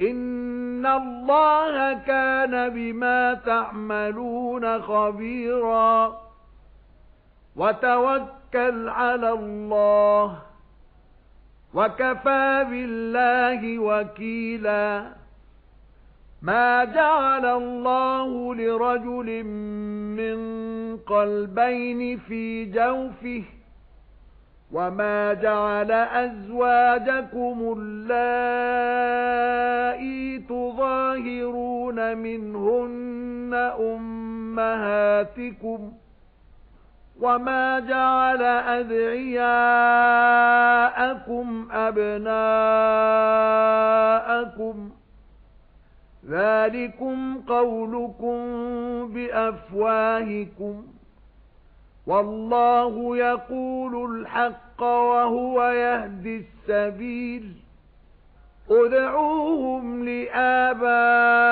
إِنَّ اللَّهَ كَانَ بِمَا تَعْمَلُونَ خَبِيرًا وَتَوَكَّلْ عَلَى اللَّهِ وَكَفَى بِاللَّهِ وَكِيلًا مَا جَعَلَ اللَّهُ لِرَجُلٍ مِّن قَلْبَيْنِ فِي جَوْفِهِ وَمَا جَعَلَ أَزْوَاجَكُمُ اللَّائِي تُظَاهِرُونَ مِنْهُنَّ أُمَّهَاتِكُمْ وَمَا جَعَلَ أَدْعِيَاءَكُمْ أَبْنَاءَكُمْ ذَلِكُمْ قَوْلُكُمْ بِأَفْوَاهِكُمْ وَاللَّهُ يَقُولُ الْحَقَّ وَهُوَ يَهْدِي السَّبِيلَ ادعوهم لآبائهم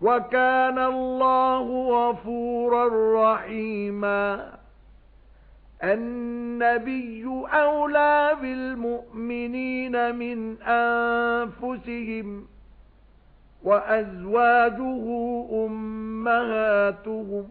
وَكَانَ اللَّهُ غَفُورًا رَّحِيمًا. النَّبِيُّ أَوْلَى بِالْمُؤْمِنِينَ مِنْ أَنفُسِهِمْ وَأَزْوَاجُهُ أُمَّهَاتُهُمْ.